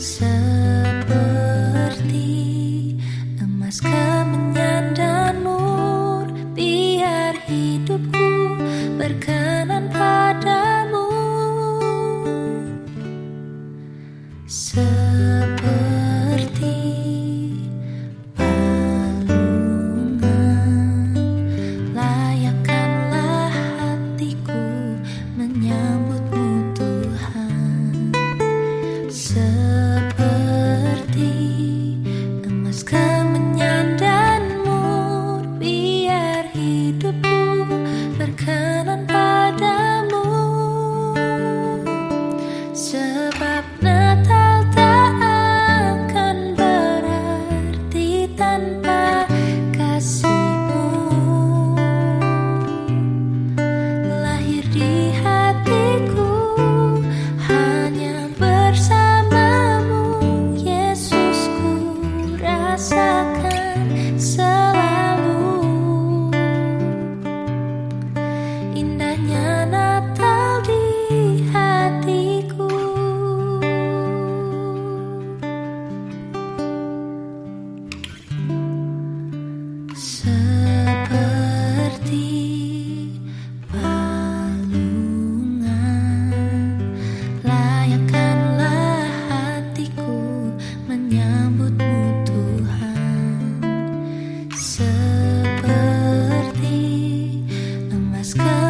Seperti emas kemenyan dan nur Biar hidupku berkenan padamu. Seperti Cause.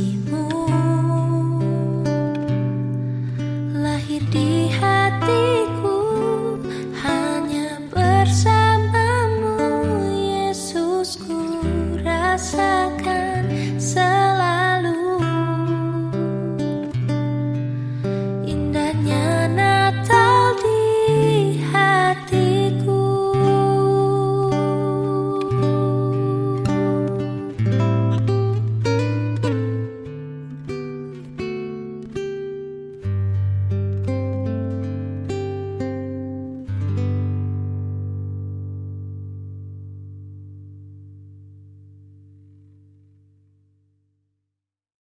一幕